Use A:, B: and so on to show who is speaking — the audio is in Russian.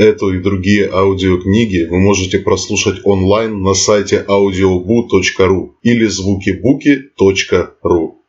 A: Эту и другие аудиокниги вы можете прослушать онлайн на сайте audiobu.ru или звукибуки.ру.